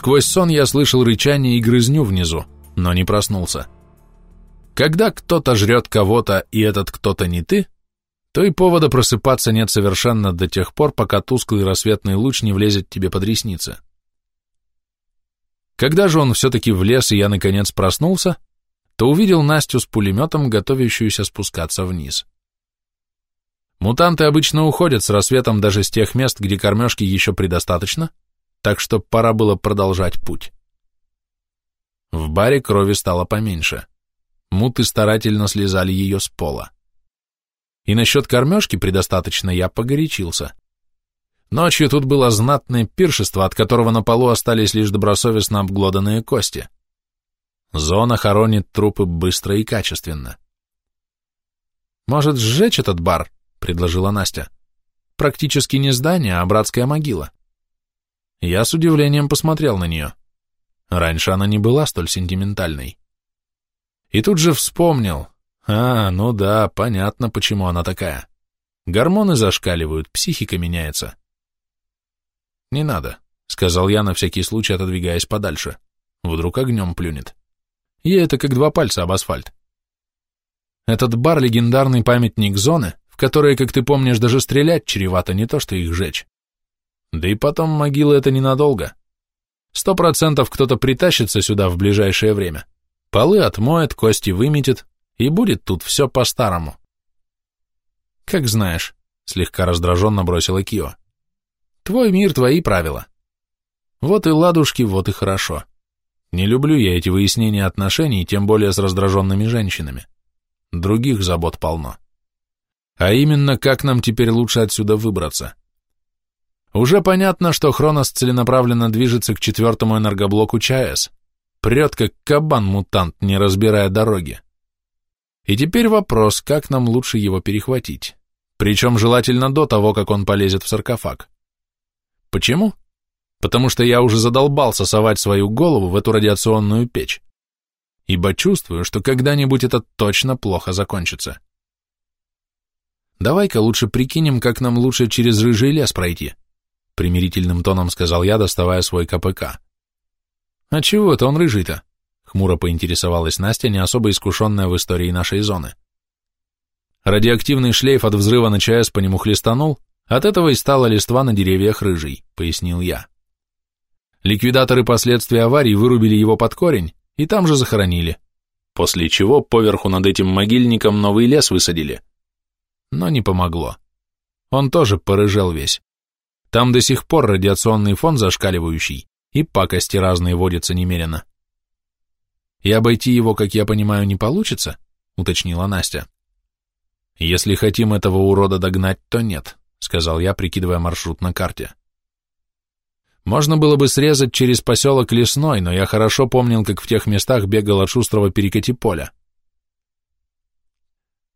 Сквозь сон я слышал рычание и грызню внизу, но не проснулся. Когда кто-то жрет кого-то, и этот кто-то не ты, то и повода просыпаться нет совершенно до тех пор, пока тусклый рассветный луч не влезет тебе под ресницы. Когда же он все-таки влез, и я наконец проснулся, то увидел Настю с пулеметом, готовящуюся спускаться вниз. Мутанты обычно уходят с рассветом даже с тех мест, где кормежки еще предостаточно, так что пора было продолжать путь. В баре крови стало поменьше. Муты старательно слезали ее с пола. И насчет кормежки предостаточно я погорячился. Ночью тут было знатное пиршество, от которого на полу остались лишь добросовестно обглоданные кости. Зона хоронит трупы быстро и качественно. «Может, сжечь этот бар?» — предложила Настя. «Практически не здание, а братская могила». Я с удивлением посмотрел на нее. Раньше она не была столь сентиментальной. И тут же вспомнил. А, ну да, понятно, почему она такая. Гормоны зашкаливают, психика меняется. «Не надо», — сказал я на всякий случай, отодвигаясь подальше. Вдруг огнем плюнет. Ей это как два пальца об асфальт. Этот бар — легендарный памятник зоны, в которой, как ты помнишь, даже стрелять чревато, не то что их жечь. Да и потом могила это ненадолго. Сто процентов кто-то притащится сюда в ближайшее время. Полы отмоет, кости выметит, и будет тут все по-старому. Как знаешь, слегка раздраженно бросила Кио. Твой мир, твои правила. Вот и ладушки, вот и хорошо. Не люблю я эти выяснения отношений, тем более с раздраженными женщинами. Других забот полно. А именно, как нам теперь лучше отсюда выбраться? Уже понятно, что Хронос целенаправленно движется к четвертому энергоблоку ЧАЭС. Прет как кабан-мутант, не разбирая дороги. И теперь вопрос, как нам лучше его перехватить. Причем желательно до того, как он полезет в саркофаг. Почему? Потому что я уже задолбался совать свою голову в эту радиационную печь. Ибо чувствую, что когда-нибудь это точно плохо закончится. Давай-ка лучше прикинем, как нам лучше через рыжий лес пройти, примирительным тоном сказал я, доставая свой КПК. А чего это он рыжий-то? Хмуро поинтересовалась Настя, не особо искушенная в истории нашей зоны. Радиоактивный шлейф от взрыва на ЧАЭС по нему хлестанул, от этого и стала листва на деревьях рыжий, пояснил я. Ликвидаторы последствий аварии вырубили его под корень и там же захоронили, после чего поверху над этим могильником новый лес высадили. Но не помогло. Он тоже порыжел весь. Там до сих пор радиационный фон зашкаливающий, и пакости разные водятся немерено. И обойти его, как я понимаю, не получится, уточнила Настя. Если хотим этого урода догнать, то нет сказал я, прикидывая маршрут на карте. Можно было бы срезать через поселок Лесной, но я хорошо помнил, как в тех местах бегал от шустрого перекати поля.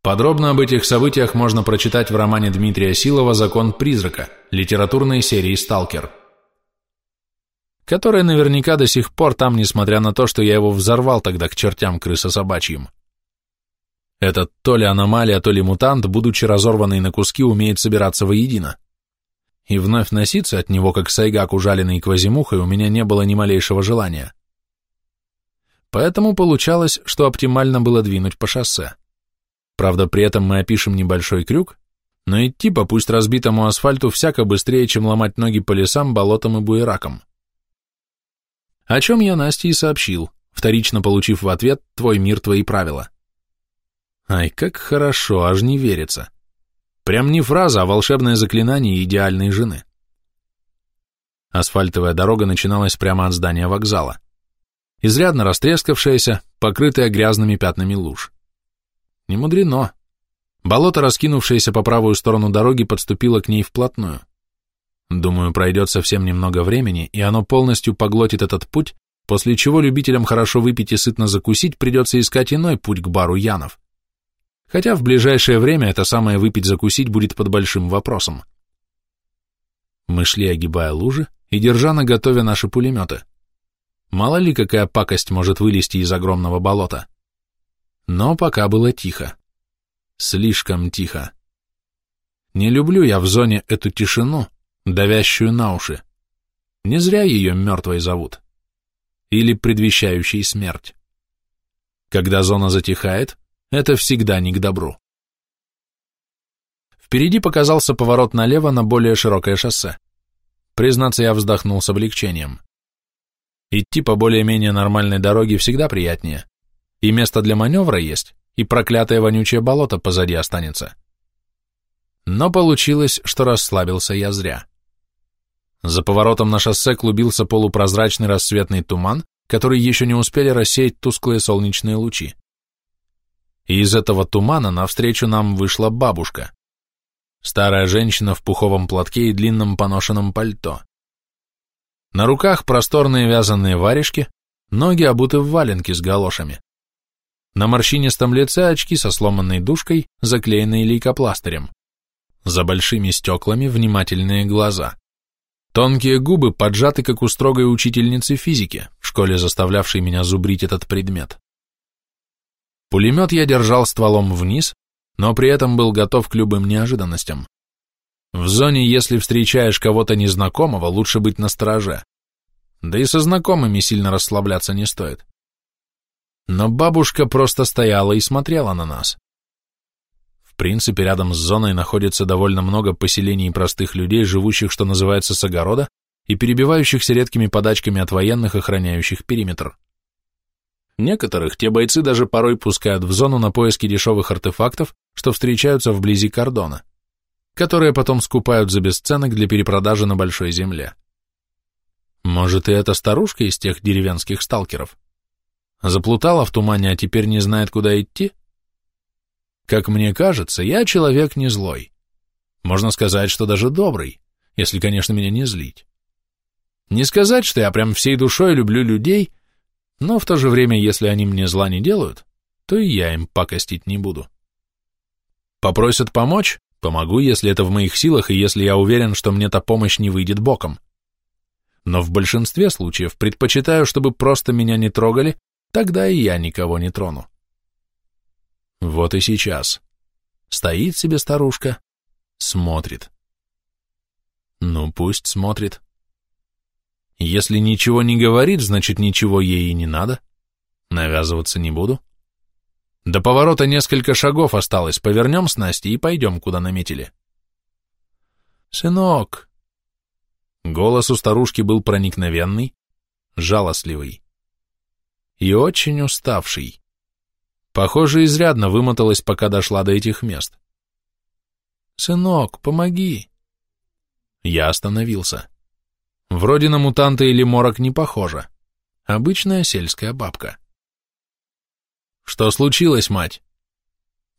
Подробно об этих событиях можно прочитать в романе Дмитрия Силова «Закон призрака» литературной серии «Сталкер», которая наверняка до сих пор там, несмотря на то, что я его взорвал тогда к чертям крыса собачьим. Этот то ли аномалия, то ли мутант, будучи разорванный на куски, умеет собираться воедино. И вновь носиться от него, как сайгак, ужаленный квазимухой, у меня не было ни малейшего желания. Поэтому получалось, что оптимально было двинуть по шоссе. Правда, при этом мы опишем небольшой крюк, но идти по пусть разбитому асфальту всяко быстрее, чем ломать ноги по лесам, болотам и буеракам. О чем я Насте и сообщил, вторично получив в ответ «Твой мир, твои правила». Ай, как хорошо, аж не верится. Прям не фраза, а волшебное заклинание идеальной жены. Асфальтовая дорога начиналась прямо от здания вокзала. Изрядно растрескавшаяся, покрытая грязными пятнами луж. Не мудрено. Болото, раскинувшееся по правую сторону дороги, подступило к ней вплотную. Думаю, пройдет совсем немного времени, и оно полностью поглотит этот путь, после чего любителям хорошо выпить и сытно закусить придется искать иной путь к бару Янов. Хотя в ближайшее время это самое выпить-закусить будет под большим вопросом. Мы шли, огибая лужи и держа на готове наши пулеметы. Мало ли, какая пакость может вылезти из огромного болота. Но пока было тихо. Слишком тихо. Не люблю я в зоне эту тишину, давящую на уши. Не зря ее мертвой зовут. или предвещающий смерть. Когда зона затихает, это всегда не к добру. Впереди показался поворот налево на более широкое шоссе. Признаться, я вздохнул с облегчением. Идти по более-менее нормальной дороге всегда приятнее. И место для маневра есть, и проклятое вонючее болото позади останется. Но получилось, что расслабился я зря. За поворотом на шоссе клубился полупрозрачный рассветный туман, который еще не успели рассеять тусклые солнечные лучи. И из этого тумана навстречу нам вышла бабушка. Старая женщина в пуховом платке и длинном поношенном пальто. На руках просторные вязаные варежки, ноги обуты в валенки с галошами. На морщинистом лице очки со сломанной дужкой, заклеенные лейкопластырем. За большими стеклами внимательные глаза. Тонкие губы поджаты, как у строгой учительницы физики, в школе заставлявшей меня зубрить этот предмет. Пулемет я держал стволом вниз, но при этом был готов к любым неожиданностям. В зоне, если встречаешь кого-то незнакомого, лучше быть настороже. Да и со знакомыми сильно расслабляться не стоит. Но бабушка просто стояла и смотрела на нас. В принципе, рядом с зоной находится довольно много поселений простых людей, живущих, что называется, с огорода, и перебивающихся редкими подачками от военных, охраняющих периметр. Некоторых те бойцы даже порой пускают в зону на поиски дешевых артефактов, что встречаются вблизи кордона, которые потом скупают за бесценок для перепродажи на большой земле. Может, и эта старушка из тех деревенских сталкеров? Заплутала в тумане, а теперь не знает, куда идти? Как мне кажется, я человек не злой. Можно сказать, что даже добрый, если, конечно, меня не злить. Не сказать, что я прям всей душой люблю людей — но в то же время, если они мне зла не делают, то и я им пакостить не буду. Попросят помочь? Помогу, если это в моих силах и если я уверен, что мне та помощь не выйдет боком. Но в большинстве случаев предпочитаю, чтобы просто меня не трогали, тогда и я никого не трону. Вот и сейчас. Стоит себе старушка, смотрит. Ну, пусть смотрит. Если ничего не говорит, значит, ничего ей и не надо. Навязываться не буду. До поворота несколько шагов осталось, повернем с Настей и пойдем, куда наметили. «Сынок!» Голос у старушки был проникновенный, жалостливый и очень уставший. Похоже, изрядно вымоталась, пока дошла до этих мест. «Сынок, помоги!» Я остановился. Вроде на мутанта или морок не похожа. Обычная сельская бабка. Что случилось, мать?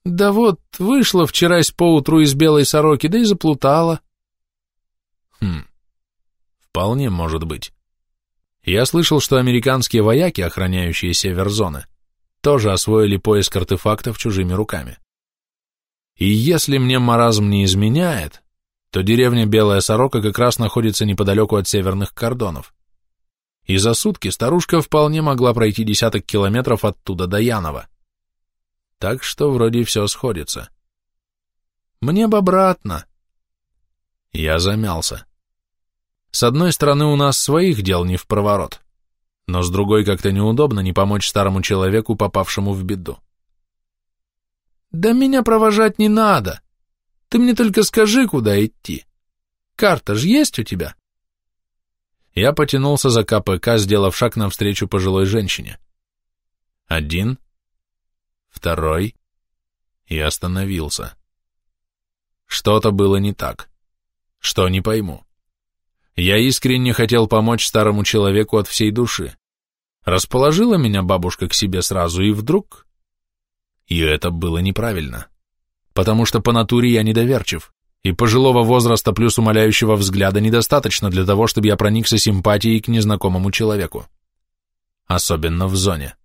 Да вот, вышла вчерась поутру из белой сороки, да и заплутала. Хм, вполне может быть. Я слышал, что американские вояки, охраняющие север зоны, тоже освоили поиск артефактов чужими руками. И если мне маразм не изменяет, то деревня Белая Сорока как раз находится неподалеку от северных кордонов. И за сутки старушка вполне могла пройти десяток километров оттуда до Янова. Так что вроде все сходится. Мне бы обратно. Я замялся. С одной стороны, у нас своих дел не в проворот, но с другой как-то неудобно не помочь старому человеку, попавшему в беду. «Да меня провожать не надо!» Ты мне только скажи, куда идти. Карта же есть у тебя?» Я потянулся за КПК, сделав шаг навстречу пожилой женщине. Один, второй, и остановился. Что-то было не так. Что, не пойму. Я искренне хотел помочь старому человеку от всей души. Расположила меня бабушка к себе сразу, и вдруг... И это было неправильно потому что по натуре я недоверчив, и пожилого возраста плюс умоляющего взгляда недостаточно для того, чтобы я проникся симпатией к незнакомому человеку. Особенно в зоне.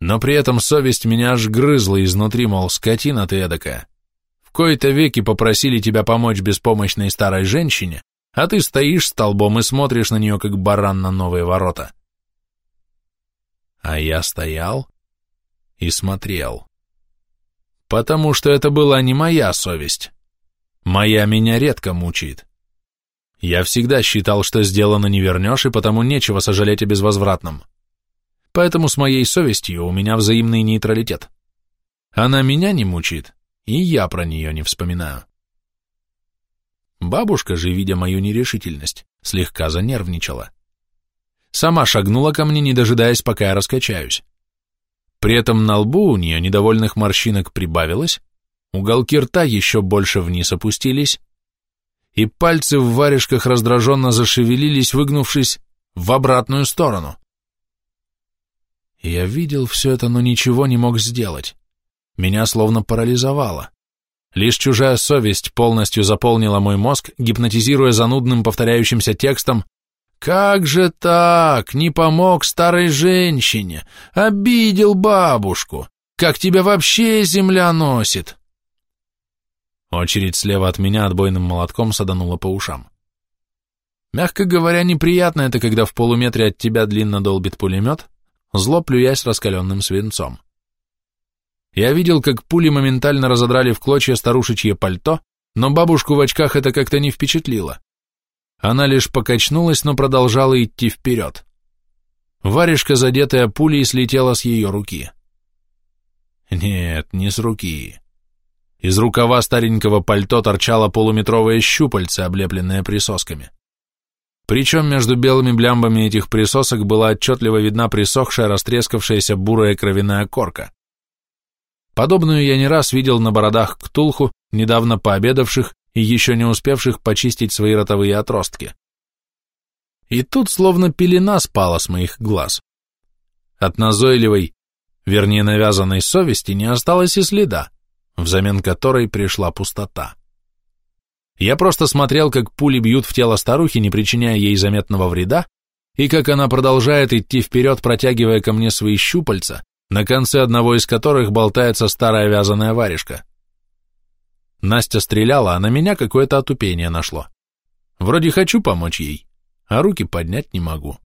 Но при этом совесть меня аж грызла изнутри, мол, скотина ты эдакая. В кои-то веки попросили тебя помочь беспомощной старой женщине, а ты стоишь столбом и смотришь на нее, как баран на новые ворота. А я стоял и смотрел. Потому что это была не моя совесть. Моя меня редко мучает. Я всегда считал, что сделано не вернешь, и потому нечего сожалеть о безвозвратном. Поэтому с моей совестью у меня взаимный нейтралитет. Она меня не мучает, и я про нее не вспоминаю. Бабушка же, видя мою нерешительность, слегка занервничала. Сама шагнула ко мне, не дожидаясь, пока я раскачаюсь. При этом на лбу у нее недовольных морщинок прибавилось, уголки рта еще больше вниз опустились, и пальцы в варежках раздраженно зашевелились, выгнувшись в обратную сторону. Я видел все это, но ничего не мог сделать. Меня словно парализовало. Лишь чужая совесть полностью заполнила мой мозг, гипнотизируя занудным повторяющимся текстом «Как же так? Не помог старой женщине? Обидел бабушку? Как тебя вообще земля носит?» Очередь слева от меня отбойным молотком саданула по ушам. Мягко говоря, неприятно это, когда в полуметре от тебя длинно долбит пулемет, зло плюясь раскаленным свинцом. Я видел, как пули моментально разодрали в клочья старушечье пальто, но бабушку в очках это как-то не впечатлило. Она лишь покачнулась, но продолжала идти вперед. Варежка, задетая пулей, слетела с ее руки. Нет, не с руки. Из рукава старенького пальто торчало полуметровое щупальце, облепленное присосками. Причем между белыми блямбами этих присосок была отчетливо видна присохшая, растрескавшаяся бурая кровяная корка. Подобную я не раз видел на бородах ктулху, недавно пообедавших и еще не успевших почистить свои ротовые отростки. И тут словно пелена спала с моих глаз. От назойливой, вернее навязанной совести не осталось и следа взамен которой пришла пустота. Я просто смотрел, как пули бьют в тело старухи, не причиняя ей заметного вреда, и как она продолжает идти вперед, протягивая ко мне свои щупальца, на конце одного из которых болтается старая вязаная варежка. Настя стреляла, а на меня какое-то отупение нашло. Вроде хочу помочь ей, а руки поднять не могу.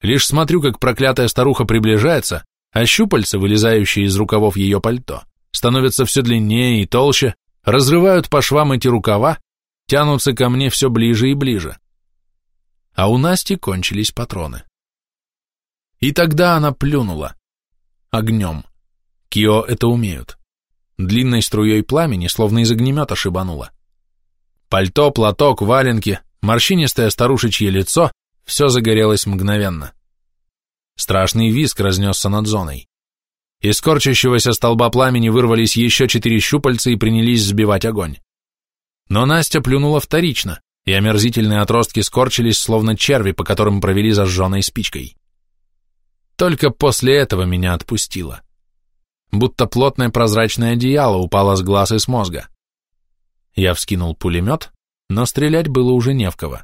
Лишь смотрю, как проклятая старуха приближается, а щупальца, вылезающие из рукавов ее пальто, становятся все длиннее и толще, разрывают по швам эти рукава, тянутся ко мне все ближе и ближе. А у Насти кончились патроны. И тогда она плюнула. Огнем. Кио это умеют. Длинной струей пламени, словно из огнемета шибанула. Пальто, платок, валенки, морщинистое старушечье лицо — все загорелось мгновенно. Страшный виск разнесся над зоной. Из корчащегося столба пламени вырвались еще четыре щупальца и принялись сбивать огонь. Но Настя плюнула вторично, и омерзительные отростки скорчились, словно черви, по которым провели зажженной спичкой. Только после этого меня отпустило. Будто плотное прозрачное одеяло упало с глаз и с мозга. Я вскинул пулемет, но стрелять было уже не в кого.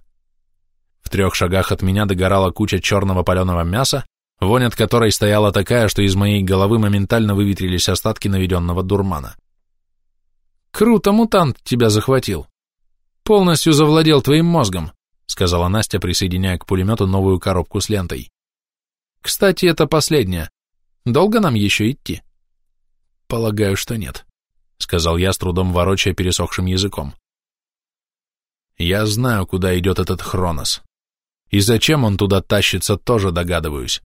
В трех шагах от меня догорала куча черного паленого мяса, вонь от которой стояла такая, что из моей головы моментально выветрились остатки наведенного дурмана. «Круто мутант тебя захватил. Полностью завладел твоим мозгом», сказала Настя, присоединяя к пулемету новую коробку с лентой. «Кстати, это последняя. Долго нам еще идти?» «Полагаю, что нет», — сказал я, с трудом ворочая пересохшим языком. «Я знаю, куда идет этот Хронос. И зачем он туда тащится, тоже догадываюсь.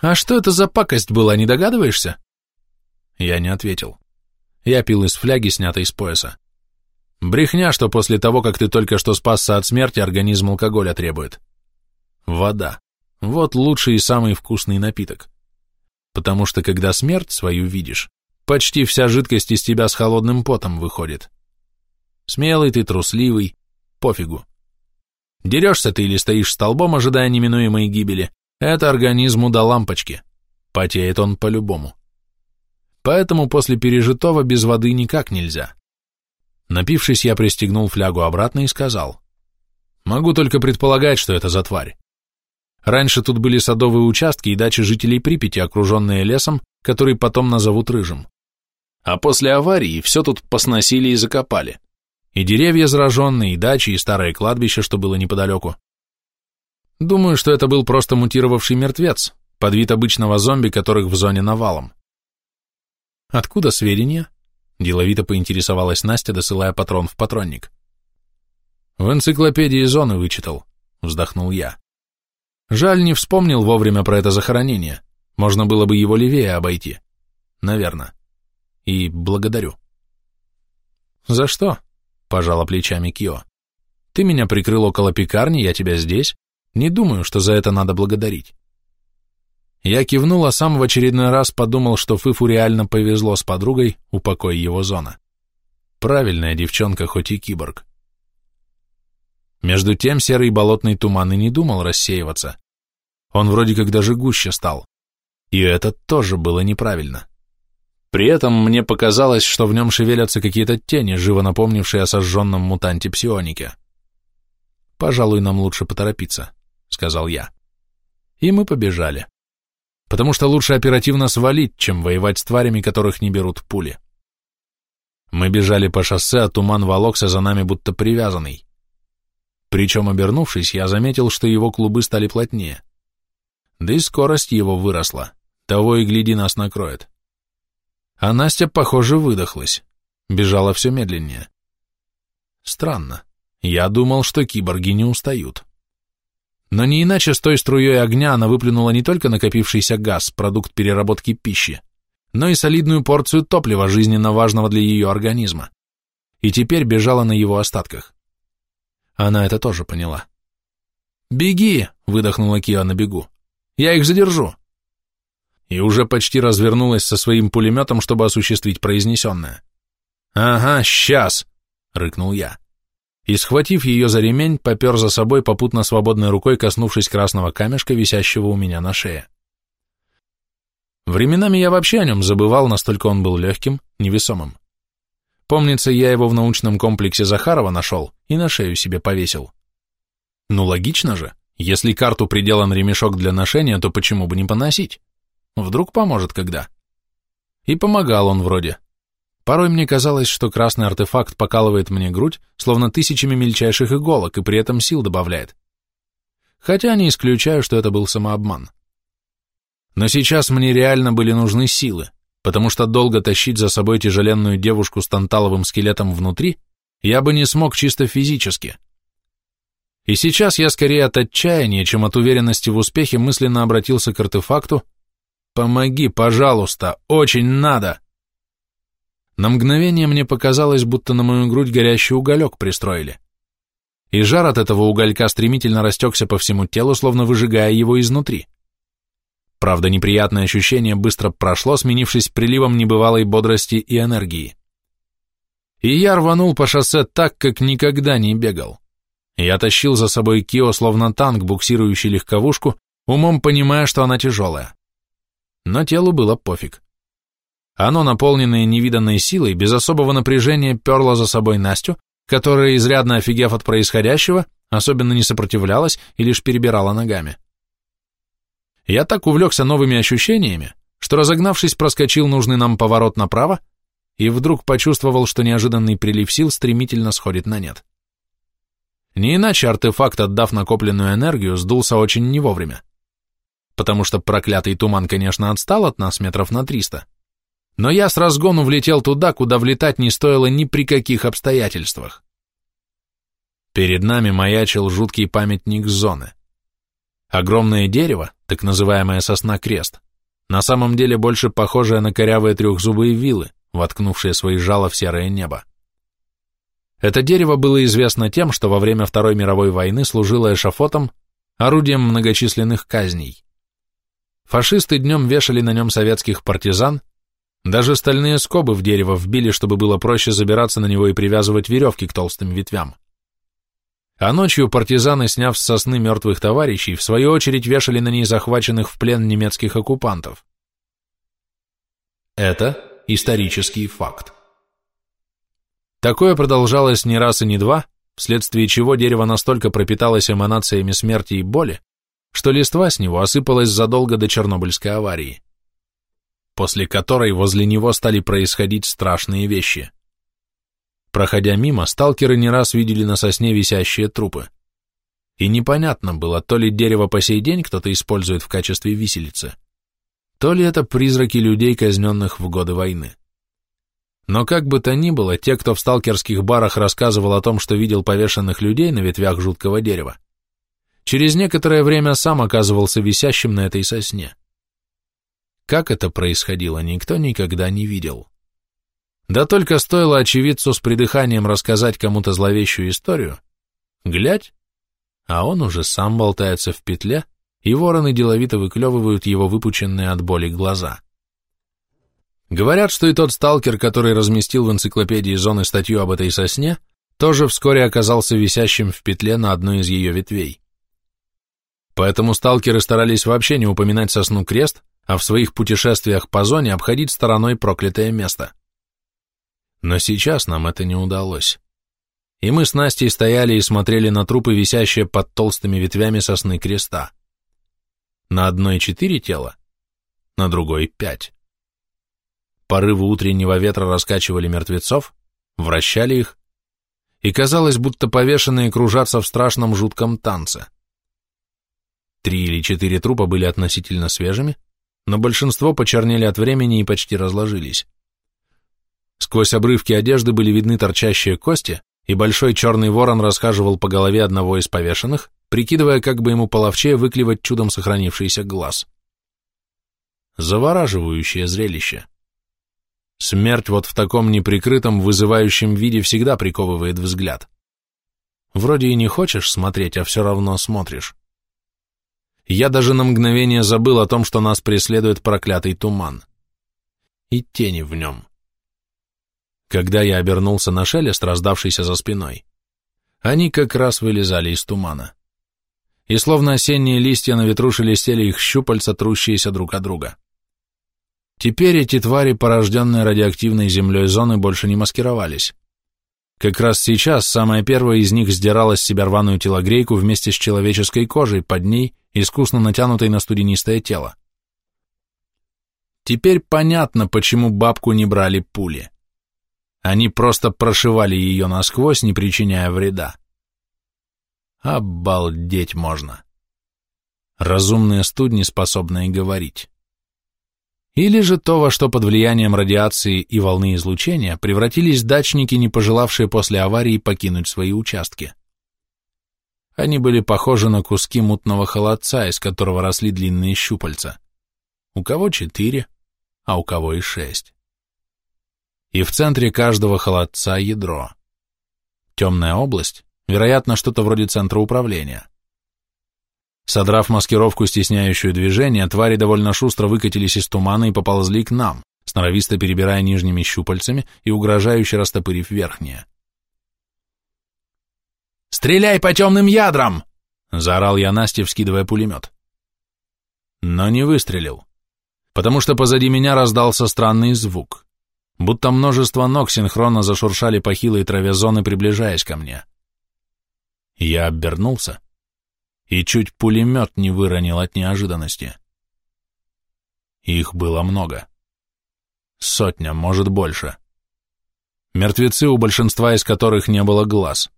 «А что это за пакость была, не догадываешься?» Я не ответил. Я пил из фляги, снятой с пояса. Брехня, что после того, как ты только что спасся от смерти, организм алкоголя требует. Вода. Вот лучший и самый вкусный напиток. Потому что когда смерть свою видишь, почти вся жидкость из тебя с холодным потом выходит. Смелый ты, трусливый, пофигу. Дерешься ты или стоишь столбом, ожидая неминуемой гибели, это организму до лампочки. Потеет он по-любому. Поэтому после пережитого без воды никак нельзя. Напившись, я пристегнул флягу обратно и сказал. Могу только предполагать, что это за тварь. Раньше тут были садовые участки и дачи жителей Припяти, окруженные лесом, который потом назовут рыжим. А после аварии все тут посносили и закопали. И деревья зараженные, и дачи, и старое кладбище, что было неподалеку. Думаю, что это был просто мутировавший мертвец, под вид обычного зомби, которых в зоне навалом. Откуда сведения? Деловито поинтересовалась Настя, досылая патрон в патронник. В энциклопедии зоны вычитал, вздохнул я. Жаль, не вспомнил вовремя про это захоронение. Можно было бы его левее обойти. Наверное. И благодарю. За что? Пожала плечами Кио. Ты меня прикрыл около пекарни, я тебя здесь. Не думаю, что за это надо благодарить. Я кивнул, а сам в очередной раз подумал, что Фыфу реально повезло с подругой, упокой его зона. Правильная девчонка, хоть и киборг. Между тем серый болотный туман и не думал рассеиваться. Он вроде как даже гуще стал. И это тоже было неправильно. При этом мне показалось, что в нем шевелятся какие-то тени, живо напомнившие о сожженном мутанте псионике. «Пожалуй, нам лучше поторопиться», — сказал я. И мы побежали. Потому что лучше оперативно свалить, чем воевать с тварями, которых не берут пули. Мы бежали по шоссе, а туман волокся за нами будто привязанный. Причем, обернувшись, я заметил, что его клубы стали плотнее. Да и скорость его выросла. Того и гляди нас накроет. А Настя, похоже, выдохлась. Бежала все медленнее. Странно. Я думал, что киборги не устают. Но не иначе с той струей огня она выплюнула не только накопившийся газ, продукт переработки пищи, но и солидную порцию топлива, жизненно важного для ее организма. И теперь бежала на его остатках. Она это тоже поняла. «Беги!» — выдохнула Киа на бегу. «Я их задержу!» И уже почти развернулась со своим пулеметом, чтобы осуществить произнесенное. «Ага, сейчас!» — рыкнул я и, схватив ее за ремень, попер за собой, попутно свободной рукой коснувшись красного камешка, висящего у меня на шее. Временами я вообще о нем забывал, настолько он был легким, невесомым. Помнится, я его в научном комплексе Захарова нашел и на шею себе повесил. Ну, логично же, если карту приделан ремешок для ношения, то почему бы не поносить? Вдруг поможет когда? И помогал он вроде, Порой мне казалось, что красный артефакт покалывает мне грудь, словно тысячами мельчайших иголок, и при этом сил добавляет. Хотя не исключаю, что это был самообман. Но сейчас мне реально были нужны силы, потому что долго тащить за собой тяжеленную девушку с танталовым скелетом внутри я бы не смог чисто физически. И сейчас я скорее от отчаяния, чем от уверенности в успехе мысленно обратился к артефакту «Помоги, пожалуйста, очень надо!» На мгновение мне показалось, будто на мою грудь горящий уголек пристроили. И жар от этого уголька стремительно растекся по всему телу, словно выжигая его изнутри. Правда, неприятное ощущение быстро прошло, сменившись приливом небывалой бодрости и энергии. И я рванул по шоссе так, как никогда не бегал. Я тащил за собой Кио, словно танк, буксирующий легковушку, умом понимая, что она тяжелая. Но телу было пофиг. Оно, наполненное невиданной силой, без особого напряжения перло за собой Настю, которая, изрядно офигев от происходящего, особенно не сопротивлялась и лишь перебирала ногами. Я так увлекся новыми ощущениями, что, разогнавшись, проскочил нужный нам поворот направо и вдруг почувствовал, что неожиданный прилив сил стремительно сходит на нет. Не иначе артефакт, отдав накопленную энергию, сдулся очень не вовремя. Потому что проклятый туман, конечно, отстал от нас метров на триста, но я с разгону влетел туда, куда влетать не стоило ни при каких обстоятельствах. Перед нами маячил жуткий памятник зоны. Огромное дерево, так называемая сосна-крест, на самом деле больше похожее на корявые трехзубые вилы, воткнувшие свои жало в серое небо. Это дерево было известно тем, что во время Второй мировой войны служило эшафотом, орудием многочисленных казней. Фашисты днем вешали на нем советских партизан, даже стальные скобы в дерево вбили, чтобы было проще забираться на него и привязывать веревки к толстым ветвям. А ночью партизаны, сняв с сосны мертвых товарищей, в свою очередь вешали на ней захваченных в плен немецких оккупантов. Это исторический факт. Такое продолжалось не раз и не два, вследствие чего дерево настолько пропиталось эманациями смерти и боли, что листва с него осыпалась задолго до Чернобыльской аварии после которой возле него стали происходить страшные вещи. Проходя мимо, сталкеры не раз видели на сосне висящие трупы. И непонятно было, то ли дерево по сей день кто-то использует в качестве виселицы, то ли это призраки людей, казненных в годы войны. Но как бы то ни было, те, кто в сталкерских барах рассказывал о том, что видел повешенных людей на ветвях жуткого дерева, через некоторое время сам оказывался висящим на этой сосне. Как это происходило, никто никогда не видел. Да только стоило очевидцу с придыханием рассказать кому-то зловещую историю, глядь, а он уже сам болтается в петле, и вороны деловито выклевывают его выпученные от боли глаза. Говорят, что и тот сталкер, который разместил в энциклопедии зоны статью об этой сосне, тоже вскоре оказался висящим в петле на одной из ее ветвей. Поэтому сталкеры старались вообще не упоминать сосну крест, а в своих путешествиях по зоне обходить стороной проклятое место. Но сейчас нам это не удалось. И мы с Настей стояли и смотрели на трупы, висящие под толстыми ветвями сосны креста. На одной четыре тела, на другой пять. Порывы утреннего ветра раскачивали мертвецов, вращали их, и казалось, будто повешенные кружатся в страшном жутком танце. Три или четыре трупа были относительно свежими, но большинство почернели от времени и почти разложились. Сквозь обрывки одежды были видны торчащие кости, и большой черный ворон расхаживал по голове одного из повешенных, прикидывая, как бы ему половчее выклевать чудом сохранившийся глаз. Завораживающее зрелище. Смерть вот в таком неприкрытом, вызывающем виде всегда приковывает взгляд. Вроде и не хочешь смотреть, а все равно смотришь. Я даже на мгновение забыл о том, что нас преследует проклятый туман. И тени в нем. Когда я обернулся на шелест, раздавшийся за спиной, они как раз вылезали из тумана. И словно осенние листья на ветру шелестели их щупальца, трущиеся друг от друга. Теперь эти твари, порожденные радиоактивной землей зоны, больше не маскировались. Как раз сейчас самая первая из них сдирала с себя рваную телогрейку вместе с человеческой кожей, под ней искусно натянутой на студенистое тело. Теперь понятно, почему бабку не брали пули. Они просто прошивали ее насквозь, не причиняя вреда. Обалдеть можно. Разумные студни, способные говорить. Или же то, во что под влиянием радиации и волны излучения превратились дачники, не пожелавшие после аварии покинуть свои участки. Они были похожи на куски мутного холодца, из которого росли длинные щупальца. У кого четыре, а у кого и шесть. И в центре каждого холодца ядро. Темная область, вероятно, что-то вроде центра управления. Содрав маскировку, стесняющую движение, твари довольно шустро выкатились из тумана и поползли к нам, сноровисто перебирая нижними щупальцами и угрожающе растопырив верхние. «Стреляй по темным ядрам!» — заорал я Насте, вскидывая пулемет. Но не выстрелил, потому что позади меня раздался странный звук, будто множество ног синхронно зашуршали по хилой траве зоны, приближаясь ко мне. Я обернулся и чуть пулемет не выронил от неожиданности. Их было много. Сотня, может больше. Мертвецы, у большинства из которых не было глаз.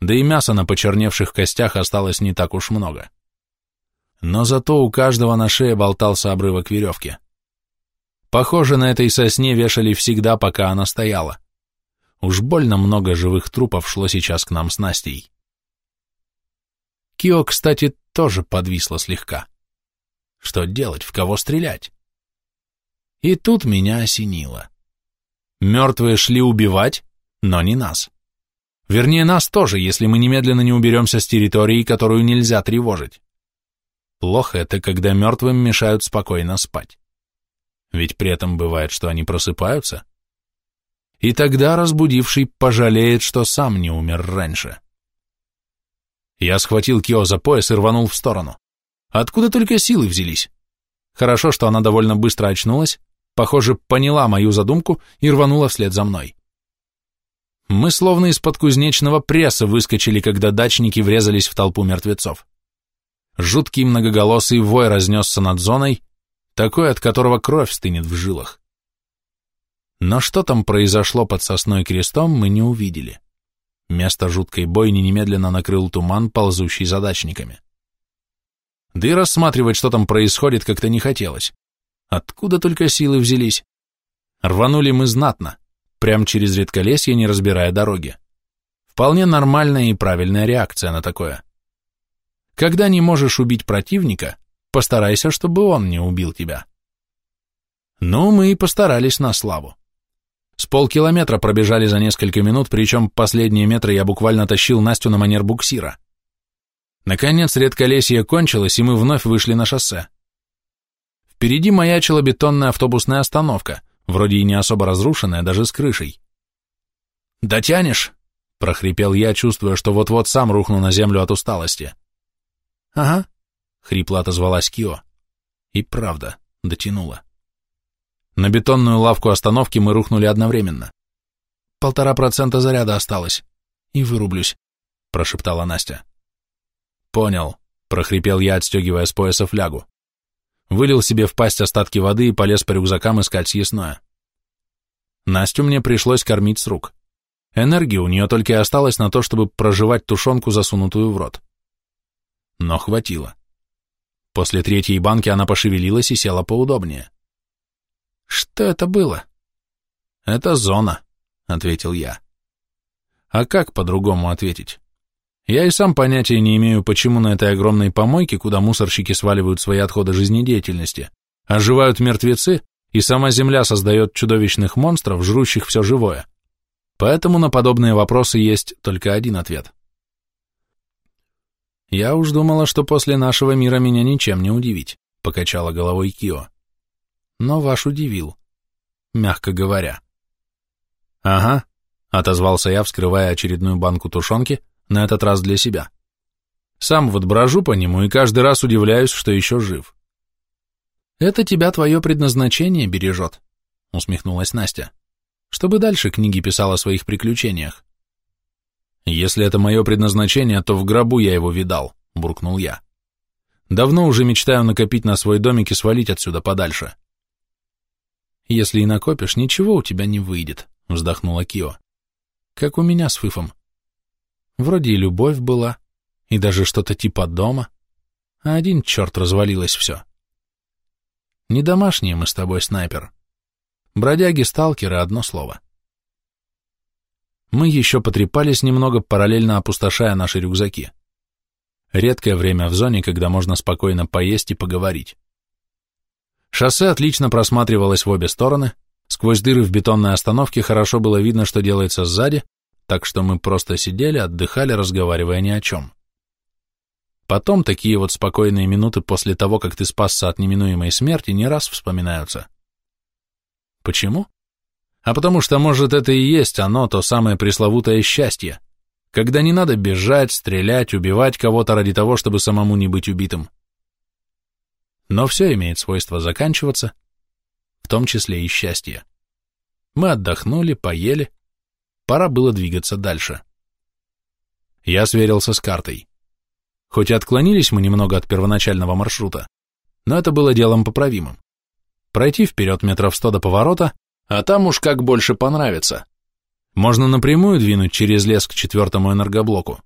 Да и мяса на почерневших костях осталось не так уж много. Но зато у каждого на шее болтался обрывок веревки. Похоже, на этой сосне вешали всегда, пока она стояла. Уж больно много живых трупов шло сейчас к нам с Настей. Кио, кстати, тоже подвисла слегка. Что делать, в кого стрелять? И тут меня осенило. Мертвые шли убивать, но не нас. Вернее, нас тоже, если мы немедленно не уберемся с территории, которую нельзя тревожить. Плохо это, когда мертвым мешают спокойно спать. Ведь при этом бывает, что они просыпаются. И тогда разбудивший пожалеет, что сам не умер раньше. Я схватил Кио за пояс и рванул в сторону. Откуда только силы взялись? Хорошо, что она довольно быстро очнулась, похоже, поняла мою задумку и рванула вслед за мной. Мы словно из-под кузнечного пресса выскочили, когда дачники врезались в толпу мертвецов. Жуткий многоголосый вой разнесся над зоной, такой, от которого кровь стынет в жилах. Но что там произошло под сосной крестом, мы не увидели. Место жуткой бойни немедленно накрыл туман, ползущий за дачниками. Да и рассматривать, что там происходит, как-то не хотелось. Откуда только силы взялись? Рванули мы знатно. прямо через редколесье, не разбирая дороги. Вполне нормальная и правильная реакция на такое. Когда не можешь убить противника, постарайся, чтобы он не убил тебя. Ну, мы и постарались на славу. С полкилометра пробежали за несколько минут, причем последние метры я буквально тащил Настю на манер буксира. Наконец редколесье кончилось, и мы вновь вышли на шоссе. Впереди маячила бетонная автобусная остановка, вроде и не особо разрушенная, даже с крышей. «Дотянешь?» — прохрипел я, чувствуя, что вот-вот сам рухну на землю от усталости. «Ага», — хрипло отозвалась Кио. И правда, дотянула. На бетонную лавку остановки мы рухнули одновременно. «Полтора процента заряда осталось. И вырублюсь», — прошептала Настя. «Понял», — прохрипел я, отстегивая с пояса флягу. Вылил себе в пасть остатки воды и полез по рюкзакам искать съестное. Настю мне пришлось кормить с рук. Энергии у нее только и осталось на то, чтобы проживать тушенку, засунутую в рот. Но хватило. После третьей банки она пошевелилась и села поудобнее. «Что это было?» «Это зона», — ответил я. «А как по-другому ответить? Я и сам понятия не имею, почему на этой огромной помойке, куда мусорщики сваливают свои отходы жизнедеятельности, оживают мертвецы, и сама Земля создает чудовищных монстров, жрущих все живое. Поэтому на подобные вопросы есть только один ответ. «Я уж думала, что после нашего мира меня ничем не удивить», — покачала головой Кио. «Но ваш удивил, мягко говоря». «Ага», — отозвался я, вскрывая очередную банку тушенки, на этот раз для себя. «Сам вот брожу по нему и каждый раз удивляюсь, что еще жив». «Это тебя твое предназначение бережет», — усмехнулась Настя чтобы дальше книги писал о своих приключениях. «Если это мое предназначение, то в гробу я его видал», — буркнул я. «Давно уже мечтаю накопить на свой домик и свалить отсюда подальше». «Если и накопишь, ничего у тебя не выйдет», — вздохнула Кио. «Как у меня с Фыфом. Вроде и любовь была, и даже что-то типа дома, а один черт развалилось все. Не домашние мы с тобой, снайпер. Бродяги-сталкеры — одно слово. Мы еще потрепались немного, параллельно опустошая наши рюкзаки. Редкое время в зоне, когда можно спокойно поесть и поговорить. Шоссе отлично просматривалось в обе стороны, сквозь дыры в бетонной остановке хорошо было видно, что делается сзади, так что мы просто сидели, отдыхали, разговаривая ни о чем. Потом такие вот спокойные минуты после того, как ты спасся от неминуемой смерти, не раз вспоминаются. Почему? А потому что, может, это и есть оно, то самое пресловутое счастье, когда не надо бежать, стрелять, убивать кого-то ради того, чтобы самому не быть убитым. Но все имеет свойство заканчиваться, в том числе и счастье. Мы отдохнули, поели, пора было двигаться дальше. Я сверился с картой. Хоть и отклонились мы немного от первоначального маршрута, но это было делом поправимым пройти вперед метров сто до поворота, а там уж как больше понравится. Можно напрямую двинуть через лес к четвертому энергоблоку,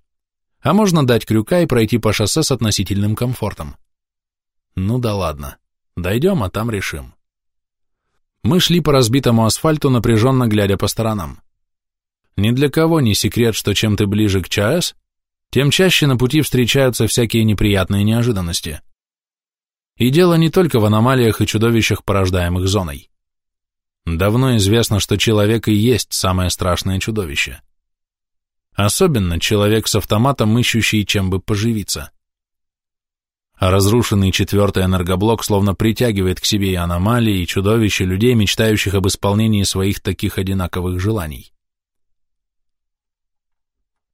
а можно дать крюка и пройти по шоссе с относительным комфортом. Ну да ладно, дойдем, а там решим. Мы шли по разбитому асфальту, напряженно глядя по сторонам. Ни для кого не секрет, что чем ты ближе к ЧАЭС, тем чаще на пути встречаются всякие неприятные неожиданности. И дело не только в аномалиях и чудовищах, порождаемых зоной. Давно известно, что человек и есть самое страшное чудовище. Особенно человек с автоматом, ищущий чем бы поживиться. Разрушенный четвертый энергоблок словно притягивает к себе и аномалии, и чудовища, людей, мечтающих об исполнении своих таких одинаковых желаний.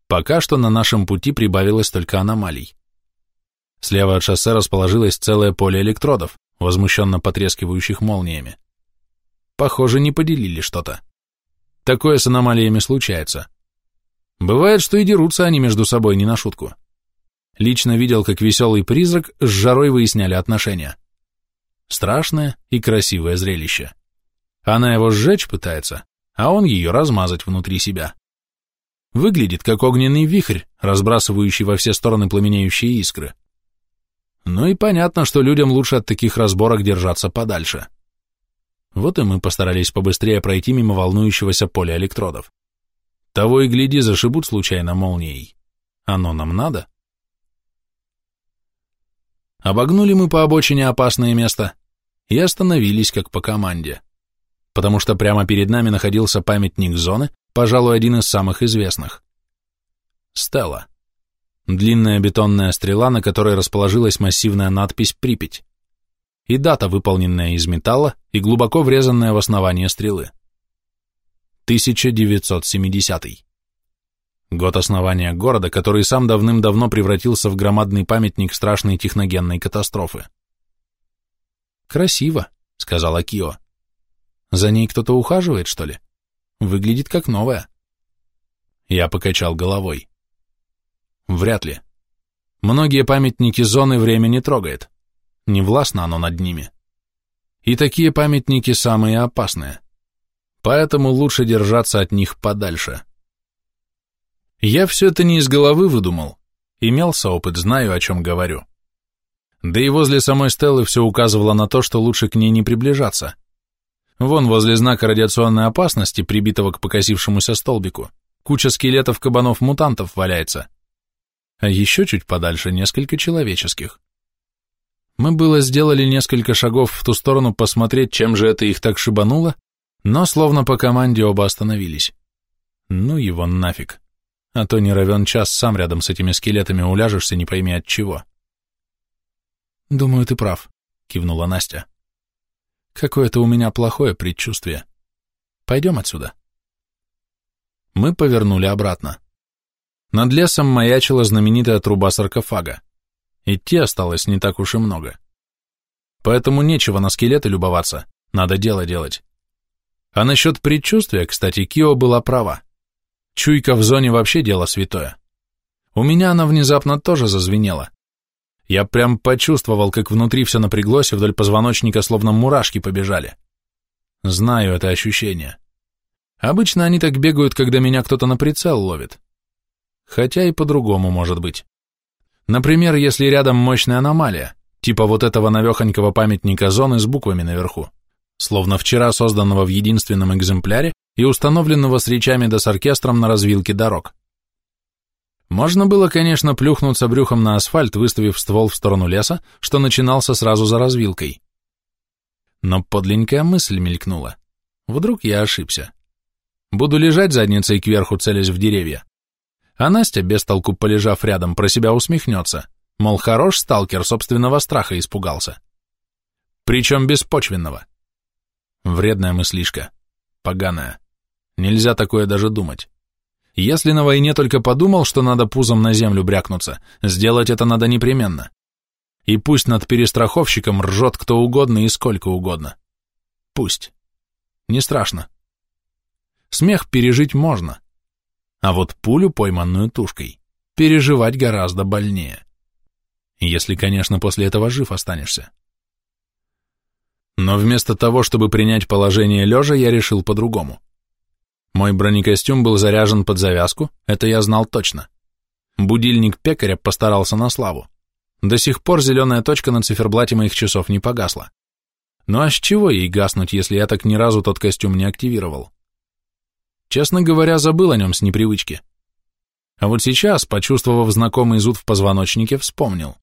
Пока что на нашем пути прибавилось только аномалий. Слева от шоссе расположилось целое поле электродов, возмущенно потрескивающих молниями. Похоже, не поделили что-то. Такое с аномалиями случается. Бывает, что и дерутся они между собой не на шутку. Лично видел, как веселый призрак с жарой выясняли отношения. Страшное и красивое зрелище. Она его сжечь пытается, а он ее размазать внутри себя. Выглядит как огненный вихрь, разбрасывающий во все стороны пламенеющие искры. Ну и понятно, что людям лучше от таких разборок держаться подальше. Вот и мы постарались побыстрее пройти мимо волнующегося поля электродов. Того и гляди, зашибут случайно молнией. Оно нам надо? Обогнули мы по обочине опасное место и остановились как по команде, потому что прямо перед нами находился памятник зоны, пожалуй, один из самых известных. Стелла. Длинная бетонная стрела, на которой расположилась массивная надпись «Припять» и дата, выполненная из металла и глубоко врезанная в основание стрелы. 1970. Год основания города, который сам давным-давно превратился в громадный памятник страшной техногенной катастрофы. «Красиво», — сказала Кио. «За ней кто-то ухаживает, что ли? Выглядит как новая». Я покачал головой. Вряд ли. Многие памятники зоны время не трогает. Не властно оно над ними. И такие памятники самые опасные. Поэтому лучше держаться от них подальше. Я все это не из головы выдумал. Имелся опыт, знаю, о чем говорю. Да и возле самой Стеллы все указывало на то, что лучше к ней не приближаться. Вон возле знака радиационной опасности, прибитого к покосившемуся столбику, куча скелетов кабанов-мутантов валяется. А еще чуть подальше несколько человеческих. Мы было сделали несколько шагов в ту сторону посмотреть, чем же это их так шибануло, но словно по команде оба остановились. Ну его нафиг а то не равен час сам рядом с этими скелетами уляжешься, не пойми от чего. «Думаю, ты прав», — кивнула Настя. «Какое-то у меня плохое предчувствие. Пойдем отсюда». Мы повернули обратно. Над лесом маячила знаменитая труба саркофага. Идти осталось не так уж и много. Поэтому нечего на скелеты любоваться, надо дело делать. А насчет предчувствия, кстати, Кио была права. Чуйка в зоне вообще дело святое. У меня она внезапно тоже зазвенела. Я прям почувствовал, как внутри все напряглось, и вдоль позвоночника словно мурашки побежали. Знаю это ощущение. Обычно они так бегают, когда меня кто-то на прицел ловит. Хотя и по-другому может быть. Например, если рядом мощная аномалия, типа вот этого навехонького памятника зоны с буквами наверху, словно вчера созданного в единственном экземпляре и установленного с речами да с оркестром на развилке дорог. Можно было, конечно, плюхнуться брюхом на асфальт, выставив ствол в сторону леса, что начинался сразу за развилкой. Но подленькая мысль мелькнула. Вдруг я ошибся. Буду лежать задницей кверху, целясь в деревья. А Настя, без толку полежав рядом, про себя усмехнется. Мол, хорош сталкер, собственного страха испугался. Причем беспочвенного. Вредная мыслишка. Поганая. Нельзя такое даже думать. Если на войне только подумал, что надо пузом на землю брякнуться, сделать это надо непременно. И пусть над перестраховщиком ржет кто угодно и сколько угодно. Пусть. Не страшно. Смех пережить можно. А вот пулю, пойманную тушкой, переживать гораздо больнее. Если, конечно, после этого жив останешься. Но вместо того, чтобы принять положение лежа, я решил по-другому. Мой бронекостюм был заряжен под завязку, это я знал точно. Будильник пекаря постарался на славу. До сих пор зеленая точка на циферблате моих часов не погасла. Ну а с чего ей гаснуть, если я так ни разу тот костюм не активировал? Честно говоря, забыл о нем с непривычки. А вот сейчас, почувствовав знакомый зуд в позвоночнике, вспомнил.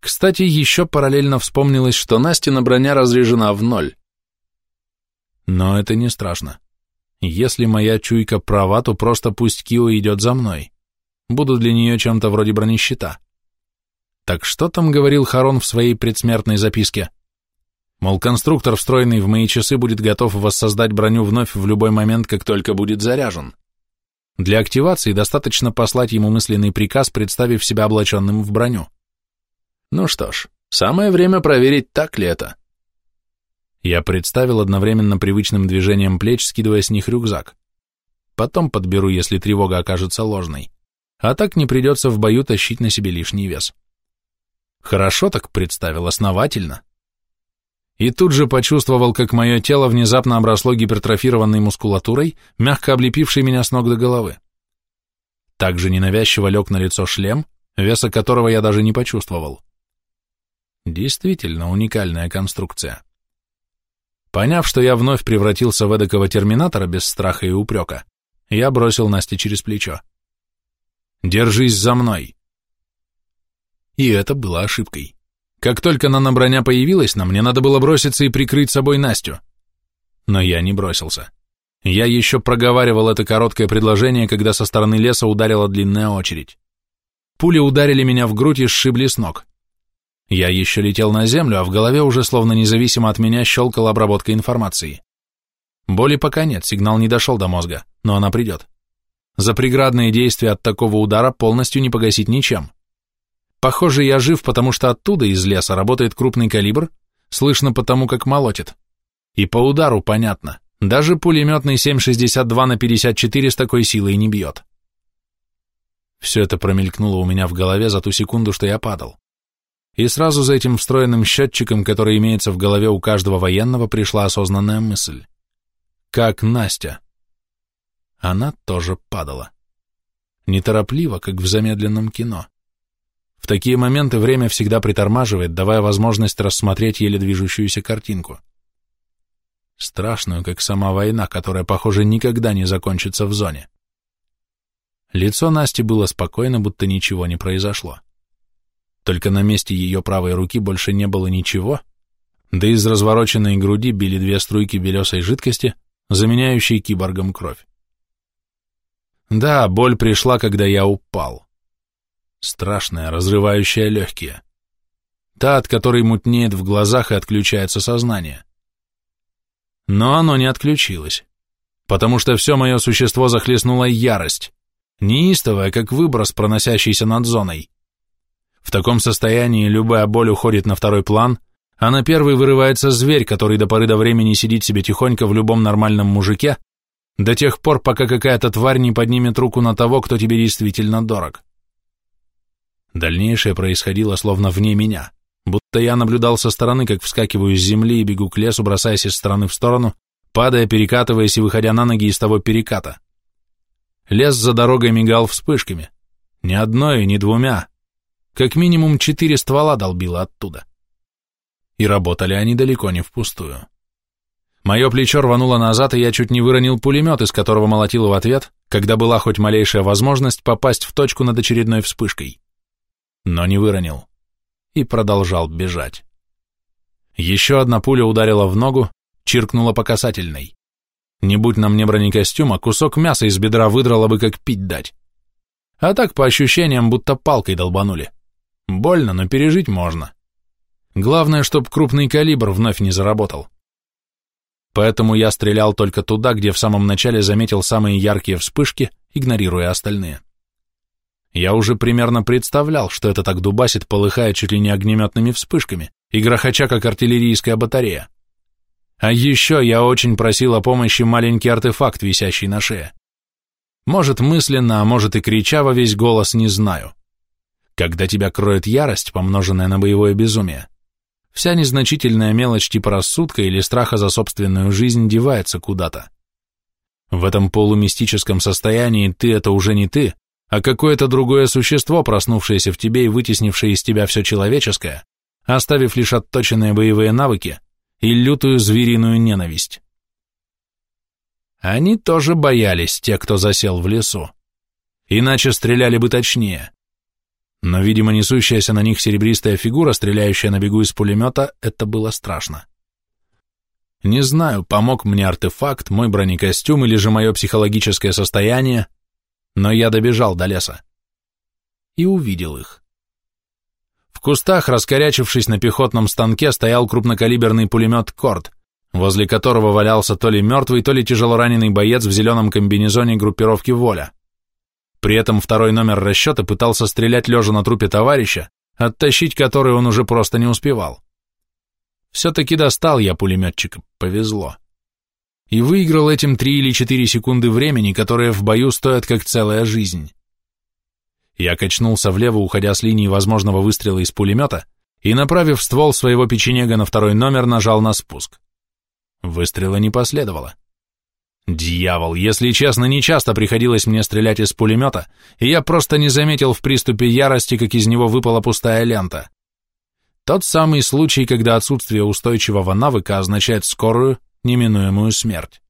Кстати, еще параллельно вспомнилось, что Настина броня разряжена в ноль. Но это не страшно. Если моя чуйка права, то просто пусть Кио идет за мной. Буду для нее чем-то вроде бронещита. Так что там говорил Харон в своей предсмертной записке? Мол, конструктор, встроенный в мои часы, будет готов воссоздать броню вновь в любой момент, как только будет заряжен. Для активации достаточно послать ему мысленный приказ, представив себя облаченным в броню. Ну что ж, самое время проверить, так ли это. Я представил одновременно привычным движением плеч, скидывая с них рюкзак. Потом подберу, если тревога окажется ложной. А так не придется в бою тащить на себе лишний вес. Хорошо так представил, основательно. И тут же почувствовал, как мое тело внезапно обросло гипертрофированной мускулатурой, мягко облепившей меня с ног до головы. Также ненавязчиво лег на лицо шлем, веса которого я даже не почувствовал. Действительно уникальная конструкция. Поняв, что я вновь превратился в эдакого терминатора без страха и упрека, я бросил Насте через плечо. «Держись за мной!» И это было ошибкой. Как только наноброня появилась, на мне надо было броситься и прикрыть собой Настю. Но я не бросился. Я еще проговаривал это короткое предложение, когда со стороны леса ударила длинная очередь. Пули ударили меня в грудь и сшибли с ног. Я еще летел на землю, а в голове уже словно независимо от меня щелкала обработка информации. Боли пока нет, сигнал не дошел до мозга, но она придет. За преградные действия от такого удара полностью не погасить ничем. Похоже, я жив, потому что оттуда, из леса, работает крупный калибр, слышно потому, как молотит. И по удару понятно, даже пулеметный 7,62 на 54 с такой силой не бьет. Все это промелькнуло у меня в голове за ту секунду, что я падал. И сразу за этим встроенным счетчиком, который имеется в голове у каждого военного, пришла осознанная мысль. Как Настя. Она тоже падала. Неторопливо, как в замедленном кино. В такие моменты время всегда притормаживает, давая возможность рассмотреть еле движущуюся картинку. Страшную, как сама война, которая, похоже, никогда не закончится в зоне. Лицо Насти было спокойно, будто ничего не произошло. Только на месте ее правой руки больше не было ничего, да из развороченной груди били две струйки белесой жидкости, заменяющей киборгом кровь. Да, боль пришла, когда я упал страшная, разрывающая легкие. Та, от которой мутнеет в глазах и отключается сознание. Но оно не отключилось, потому что все мое существо захлестнула ярость, неистовая, как выброс, проносящийся над зоной. В таком состоянии любая боль уходит на второй план, а на первый вырывается зверь, который до поры до времени сидит себе тихонько в любом нормальном мужике, до тех пор, пока какая-то тварь не поднимет руку на того, кто тебе действительно дорог. Дальнейшее происходило словно вне меня, будто я наблюдал со стороны, как вскакиваю с земли и бегу к лесу, бросаясь из стороны в сторону, падая, перекатываясь и выходя на ноги из того переката. Лес за дорогой мигал вспышками. Ни одной, ни двумя. Как минимум четыре ствола долбило оттуда. И работали они далеко не впустую. Мое плечо рвануло назад, и я чуть не выронил пулемет, из которого молотил в ответ, когда была хоть малейшая возможность попасть в точку над очередной вспышкой но не выронил, и продолжал бежать. Еще одна пуля ударила в ногу, чиркнула по касательной. Не будь на мне бронекостюма, кусок мяса из бедра выдрало бы, как пить дать. А так, по ощущениям, будто палкой долбанули. Больно, но пережить можно. Главное, чтоб крупный калибр вновь не заработал. Поэтому я стрелял только туда, где в самом начале заметил самые яркие вспышки, игнорируя остальные. Я уже примерно представлял, что это так дубасит, полыхая чуть ли не огнеметными вспышками и грохоча, как артиллерийская батарея. А еще я очень просил о помощи маленький артефакт, висящий на шее. Может, мысленно, а может и крича во весь голос, не знаю. Когда тебя кроет ярость, помноженная на боевое безумие, вся незначительная мелочь типа рассудка или страха за собственную жизнь девается куда-то. В этом полумистическом состоянии ты — это уже не ты, а какое-то другое существо, проснувшееся в тебе и вытеснившее из тебя все человеческое, оставив лишь отточенные боевые навыки и лютую звериную ненависть. Они тоже боялись, те, кто засел в лесу. Иначе стреляли бы точнее. Но, видимо, несущаяся на них серебристая фигура, стреляющая на бегу из пулемета, это было страшно. Не знаю, помог мне артефакт, мой бронекостюм или же мое психологическое состояние, но я добежал до леса и увидел их. В кустах, раскорячившись на пехотном станке, стоял крупнокалиберный пулемет «Корд», возле которого валялся то ли мертвый, то ли тяжелораненый боец в зеленом комбинезоне группировки «Воля». При этом второй номер расчета пытался стрелять лежа на трупе товарища, оттащить который он уже просто не успевал. Все-таки достал я пулеметчика, повезло и выиграл этим три или четыре секунды времени, которые в бою стоят как целая жизнь. Я качнулся влево, уходя с линии возможного выстрела из пулемета, и, направив ствол своего печенега на второй номер, нажал на спуск. Выстрела не последовало. Дьявол, если честно, не часто приходилось мне стрелять из пулемета, и я просто не заметил в приступе ярости, как из него выпала пустая лента. Тот самый случай, когда отсутствие устойчивого навыка означает скорую неминуемую смерть.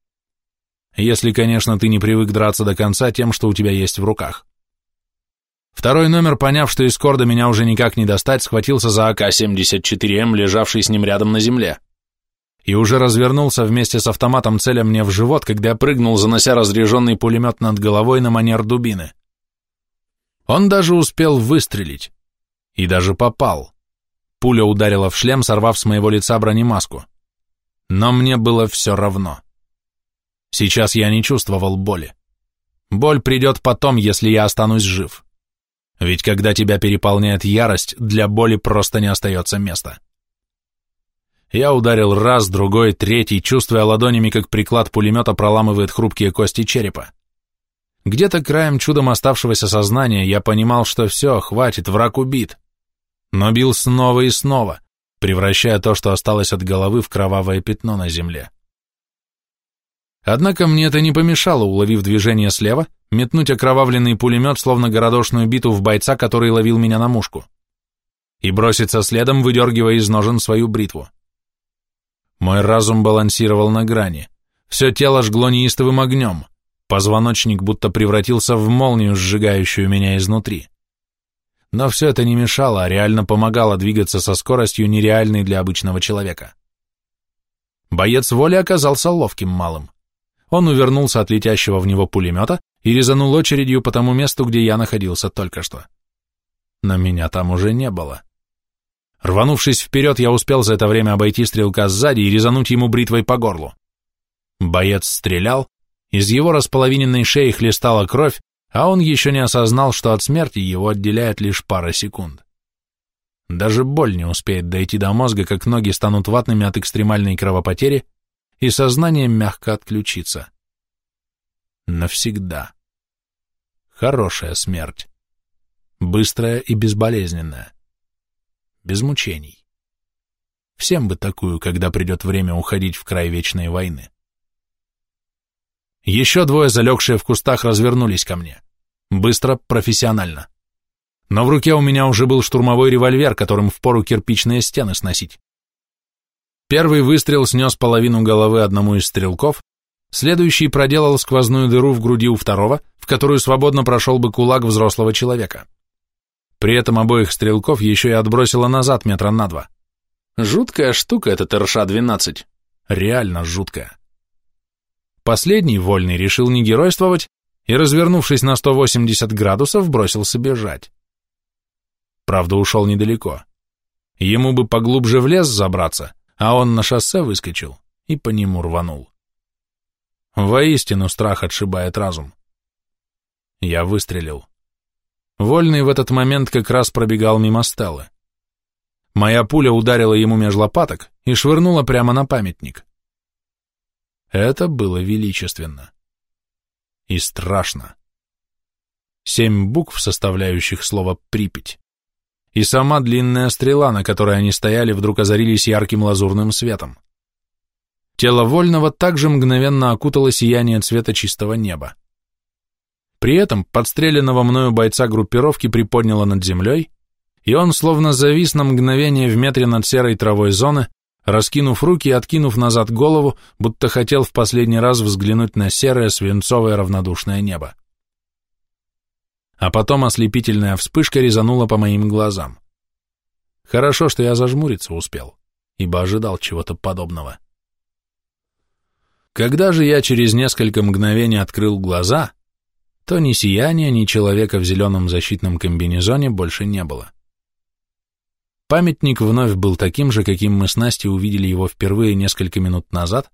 Если, конечно, ты не привык драться до конца тем, что у тебя есть в руках. Второй номер, поняв, что из корда меня уже никак не достать, схватился за АК-74М, лежавший с ним рядом на земле. И уже развернулся вместе с автоматом, целя мне в живот, когда я прыгнул, занося разряженный пулемет над головой на манер дубины. Он даже успел выстрелить. И даже попал. Пуля ударила в шлем, сорвав с моего лица бронемаску. Но мне было все равно. Сейчас я не чувствовал боли. Боль придет потом, если я останусь жив. Ведь когда тебя переполняет ярость, для боли просто не остается места. Я ударил раз, другой, третий, чувствуя ладонями, как приклад пулемета проламывает хрупкие кости черепа. Где-то краем чудом оставшегося сознания я понимал, что все, хватит, враг убит. Но бил снова и снова, превращая то, что осталось от головы, в кровавое пятно на земле. Однако мне это не помешало, уловив движение слева, метнуть окровавленный пулемет, словно городошную биту в бойца, который ловил меня на мушку, и броситься следом, выдергивая из ножен свою бритву. Мой разум балансировал на грани. Все тело жгло неистовым огнем. Позвоночник будто превратился в молнию, сжигающую меня изнутри. Но все это не мешало, а реально помогало двигаться со скоростью, нереальной для обычного человека. Боец воли оказался ловким малым. Он увернулся от летящего в него пулемета и резанул очередью по тому месту, где я находился только что. Но меня там уже не было. Рванувшись вперед, я успел за это время обойти стрелка сзади и резануть ему бритвой по горлу. Боец стрелял, из его располовиненной шеи хлестала кровь, а он еще не осознал, что от смерти его отделяет лишь пара секунд. Даже боль не успеет дойти до мозга, как ноги станут ватными от экстремальной кровопотери, и сознание мягко отключится. Навсегда. Хорошая смерть. Быстрая и безболезненная без мучений. Всем бы такую, когда придет время уходить в край вечной войны. Еще двое, залегшие в кустах, развернулись ко мне. Быстро, профессионально. Но в руке у меня уже был штурмовой револьвер, которым впору кирпичные стены сносить. Первый выстрел снес половину головы одному из стрелков, следующий проделал сквозную дыру в груди у второго, в которую свободно прошел бы кулак взрослого человека. При этом обоих стрелков еще и отбросило назад метра на два. Жуткая штука этот РШ-12. Реально жуткая. Последний, вольный, решил не геройствовать и, развернувшись на 180 градусов, бросился бежать. Правда, ушел недалеко. Ему бы поглубже в лес забраться, а он на шоссе выскочил и по нему рванул. Воистину страх отшибает разум. Я выстрелил. Вольный в этот момент как раз пробегал мимо Стеллы. Моя пуля ударила ему меж лопаток и швырнула прямо на памятник. Это было величественно. И страшно. Семь букв, составляющих слово «Припять». И сама длинная стрела, на которой они стояли, вдруг озарились ярким лазурным светом. Тело Вольного также мгновенно окутало сияние цвета чистого неба. При этом подстреленного мною бойца группировки приподняло над землей, и он словно завис на мгновение в метре над серой травой зоны, раскинув руки и откинув назад голову, будто хотел в последний раз взглянуть на серое свинцовое равнодушное небо. А потом ослепительная вспышка резанула по моим глазам. Хорошо, что я зажмуриться успел, ибо ожидал чего-то подобного. Когда же я через несколько мгновений открыл глаза, то ни сияния, ни человека в зеленом защитном комбинезоне больше не было. Памятник вновь был таким же, каким мы с Настей увидели его впервые несколько минут назад,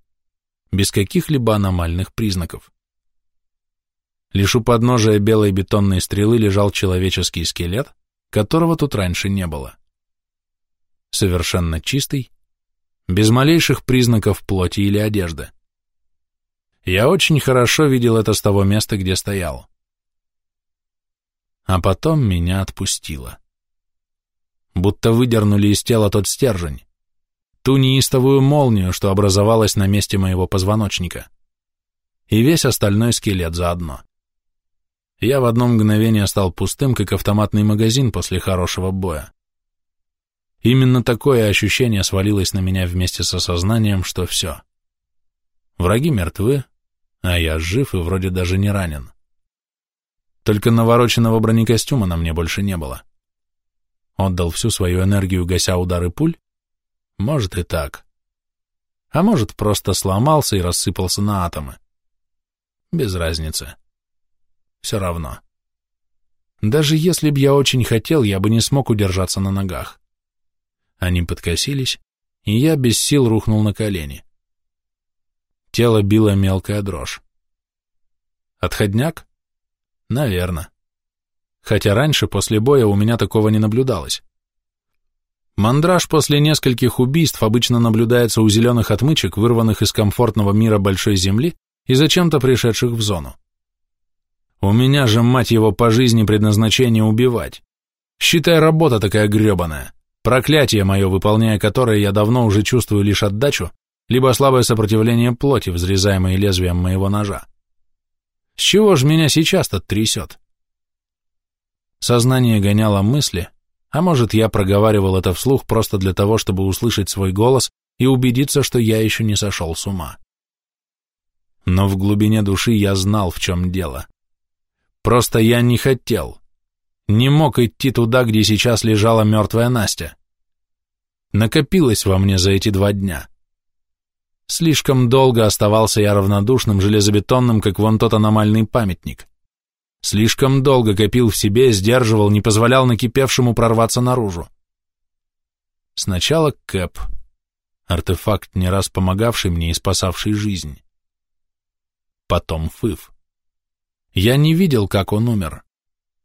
без каких-либо аномальных признаков. Лишь у подножия белой бетонной стрелы лежал человеческий скелет, которого тут раньше не было. Совершенно чистый, без малейших признаков плоти или одежды. Я очень хорошо видел это с того места, где стоял. А потом меня отпустило. Будто выдернули из тела тот стержень, ту неистовую молнию, что образовалась на месте моего позвоночника, и весь остальной скелет заодно. Я в одно мгновение стал пустым, как автоматный магазин после хорошего боя. Именно такое ощущение свалилось на меня вместе с осознанием, что все. Враги мертвы, а я жив и вроде даже не ранен. Только навороченного бронекостюма на мне больше не было. Отдал всю свою энергию, гася удары пуль? Может и так. А может, просто сломался и рассыпался на атомы. Без разницы. Все равно. Даже если б я очень хотел, я бы не смог удержаться на ногах. Они подкосились, и я без сил рухнул на колени. Тело било мелкая дрожь. Отходняк? Наверно. Хотя раньше, после боя, у меня такого не наблюдалось. Мандраж после нескольких убийств обычно наблюдается у зеленых отмычек, вырванных из комфортного мира большой земли и зачем-то пришедших в зону. У меня же, мать его, по жизни предназначение убивать. Считай, работа такая гребаная. Проклятие мое, выполняя которое я давно уже чувствую лишь отдачу, либо слабое сопротивление плоти, взрезаемой лезвием моего ножа. С чего ж меня сейчас-то трясет? Сознание гоняло мысли, а может, я проговаривал это вслух просто для того, чтобы услышать свой голос и убедиться, что я еще не сошел с ума. Но в глубине души я знал, в чем дело. Просто я не хотел, не мог идти туда, где сейчас лежала мертвая Настя. Накопилось во мне за эти два дня. Слишком долго оставался я равнодушным, железобетонным, как вон тот аномальный памятник. Слишком долго копил в себе, сдерживал, не позволял накипевшему прорваться наружу. Сначала Кэп, артефакт, не раз помогавший мне и спасавший жизнь. Потом Фыв. Я не видел, как он умер,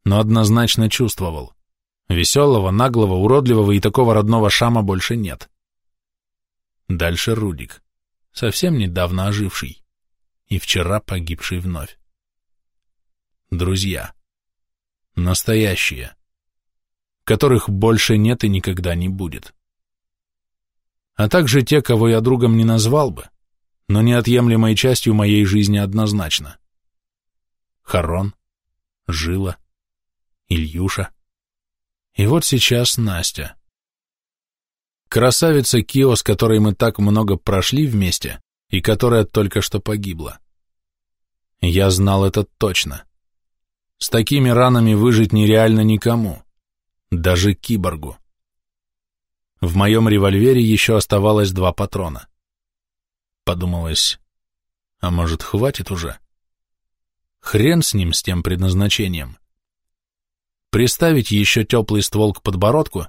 но однозначно чувствовал. Веселого, наглого, уродливого и такого родного Шама больше нет. Дальше Рудик, совсем недавно оживший, и вчера погибший вновь. Друзья. Настоящие. Которых больше нет и никогда не будет. А также те, кого я другом не назвал бы, но неотъемлемой частью моей жизни однозначно. Харон, Жила, Ильюша. И вот сейчас Настя. Красавица Кио, с которой мы так много прошли вместе, и которая только что погибла. Я знал это точно. С такими ранами выжить нереально никому, даже киборгу. В моем револьвере еще оставалось два патрона. Подумалось, а может, хватит уже? Хрен с ним, с тем предназначением приставить еще теплый ствол к подбородку,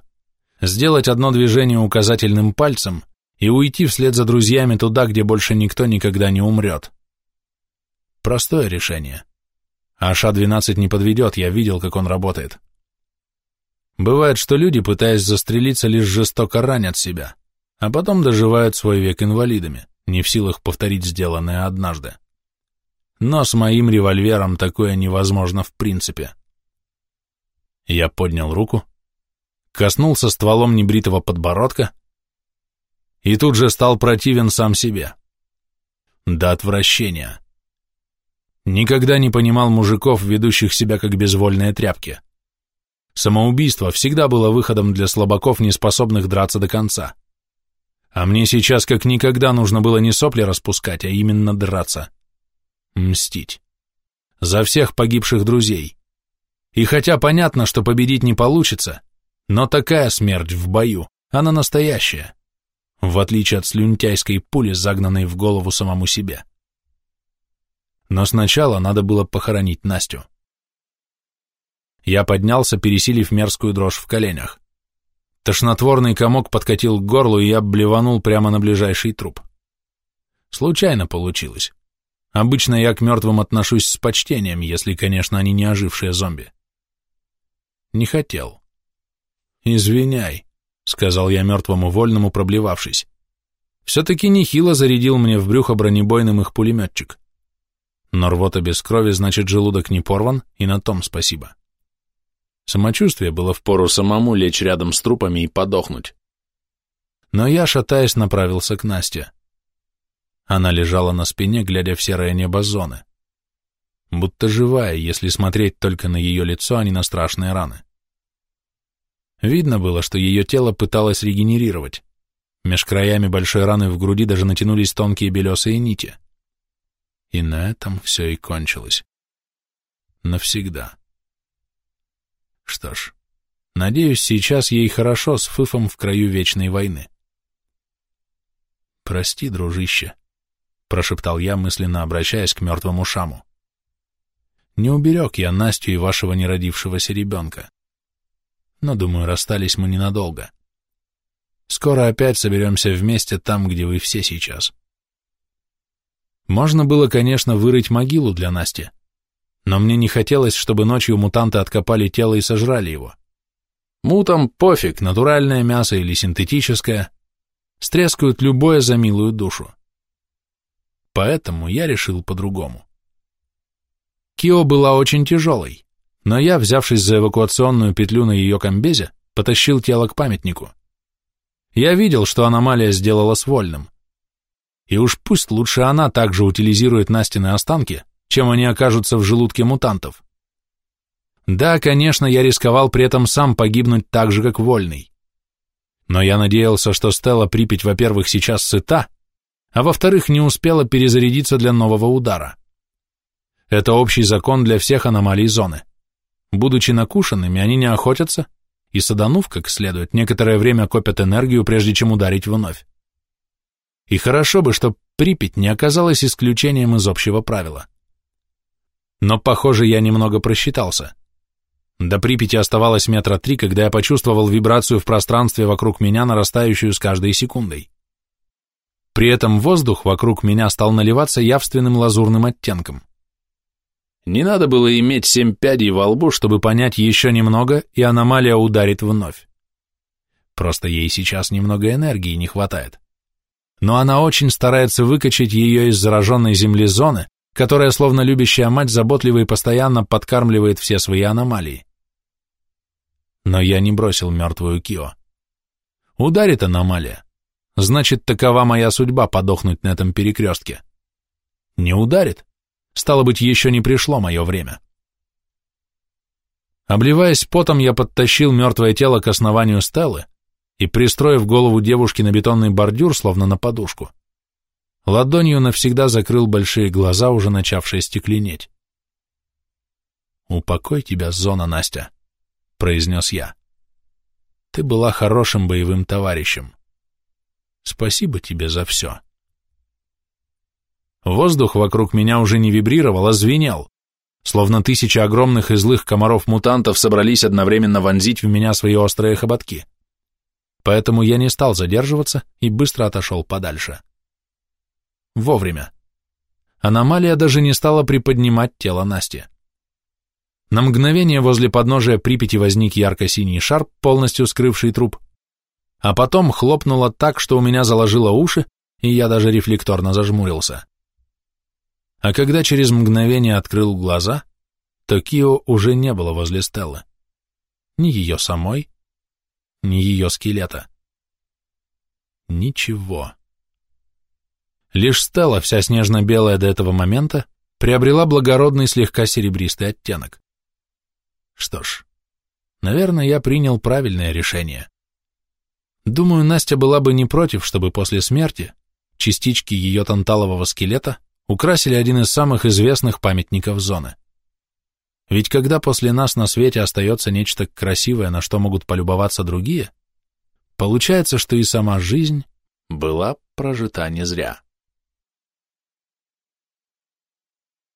сделать одно движение указательным пальцем и уйти вслед за друзьями туда, где больше никто никогда не умрет. Простое решение. А ША-12 не подведет, я видел, как он работает. Бывает, что люди, пытаясь застрелиться, лишь жестоко ранят себя, а потом доживают свой век инвалидами, не в силах повторить сделанное однажды. Но с моим револьвером такое невозможно в принципе. Я поднял руку, коснулся стволом небритого подбородка и тут же стал противен сам себе. До отвращения. Никогда не понимал мужиков, ведущих себя как безвольные тряпки. Самоубийство всегда было выходом для слабаков, не способных драться до конца. А мне сейчас как никогда нужно было не сопли распускать, а именно драться. Мстить. За всех погибших друзей. И хотя понятно, что победить не получится, но такая смерть в бою, она настоящая, в отличие от слюнтяйской пули, загнанной в голову самому себе. Но сначала надо было похоронить Настю. Я поднялся, пересилив мерзкую дрожь в коленях. Тошнотворный комок подкатил к горлу, и я блеванул прямо на ближайший труп. Случайно получилось. Обычно я к мертвым отношусь с почтением, если, конечно, они не ожившие зомби. Не хотел. «Извиняй», — сказал я мертвому вольному, проблевавшись. Все-таки нехило зарядил мне в брюхо бронебойным их пулеметчик. Но рвота без крови, значит, желудок не порван, и на том спасибо. Самочувствие было впору самому лечь рядом с трупами и подохнуть. Но я, шатаясь, направился к Насте. Она лежала на спине, глядя в серое небо зоны будто живая, если смотреть только на ее лицо, а не на страшные раны. Видно было, что ее тело пыталось регенерировать. Меж краями большой раны в груди даже натянулись тонкие белесые нити. И на этом все и кончилось. Навсегда. Что ж, надеюсь, сейчас ей хорошо с Фыфом в краю вечной войны. «Прости, дружище», — прошептал я, мысленно обращаясь к мертвому Шаму. «Не уберег я Настю и вашего неродившегося ребенка. Но, думаю, расстались мы ненадолго. Скоро опять соберемся вместе там, где вы все сейчас». Можно было, конечно, вырыть могилу для Насти, но мне не хотелось, чтобы ночью мутанты откопали тело и сожрали его. Мутам пофиг, натуральное мясо или синтетическое, стрескают любое за милую душу. Поэтому я решил по-другому. Кио была очень тяжелой, но я, взявшись за эвакуационную петлю на ее комбезе, потащил тело к памятнику. Я видел, что аномалия сделала с вольным. И уж пусть лучше она также утилизирует Настины останки, чем они окажутся в желудке мутантов. Да, конечно, я рисковал при этом сам погибнуть так же, как Вольный. Но я надеялся, что Стелла Припять, во-первых, сейчас сыта, а во-вторых, не успела перезарядиться для нового удара. Это общий закон для всех аномалий зоны. Будучи накушенными, они не охотятся, и саданув как следует, некоторое время копят энергию, прежде чем ударить вновь. И хорошо бы, чтобы Припять не оказалась исключением из общего правила. Но, похоже, я немного просчитался. До Припяти оставалось метра три, когда я почувствовал вибрацию в пространстве вокруг меня, нарастающую с каждой секундой. При этом воздух вокруг меня стал наливаться явственным лазурным оттенком. Не надо было иметь семь пядей во лбу, чтобы понять еще немного, и аномалия ударит вновь. Просто ей сейчас немного энергии не хватает. Но она очень старается выкачать ее из зараженной земли зоны, которая, словно любящая мать, заботливо и постоянно подкармливает все свои аномалии. Но я не бросил мертвую Кио. Ударит аномалия. Значит, такова моя судьба подохнуть на этом перекрестке. Не ударит. Стало быть, еще не пришло мое время. Обливаясь потом, я подтащил мертвое тело к основанию стелы и, пристроив голову девушки на бетонный бордюр, словно на подушку, ладонью навсегда закрыл большие глаза, уже начавшие стекленеть. «Упокой тебя, зона, Настя», — произнес я. «Ты была хорошим боевым товарищем. Спасибо тебе за все». Воздух вокруг меня уже не вибрировал, а звенел, словно тысячи огромных и злых комаров-мутантов собрались одновременно вонзить в меня свои острые хоботки. Поэтому я не стал задерживаться и быстро отошел подальше. Вовремя. Аномалия даже не стала приподнимать тело Насти. На мгновение возле подножия Припяти возник ярко-синий шар, полностью скрывший труп, а потом хлопнуло так, что у меня заложило уши, и я даже рефлекторно зажмурился. А когда через мгновение открыл глаза, то Кио уже не было возле Стеллы. Ни ее самой, ни ее скелета. Ничего. Лишь Стелла, вся снежно-белая до этого момента, приобрела благородный слегка серебристый оттенок. Что ж, наверное, я принял правильное решение. Думаю, Настя была бы не против, чтобы после смерти частички ее танталового скелета украсили один из самых известных памятников зоны. Ведь когда после нас на свете остается нечто красивое, на что могут полюбоваться другие, получается, что и сама жизнь была прожита не зря.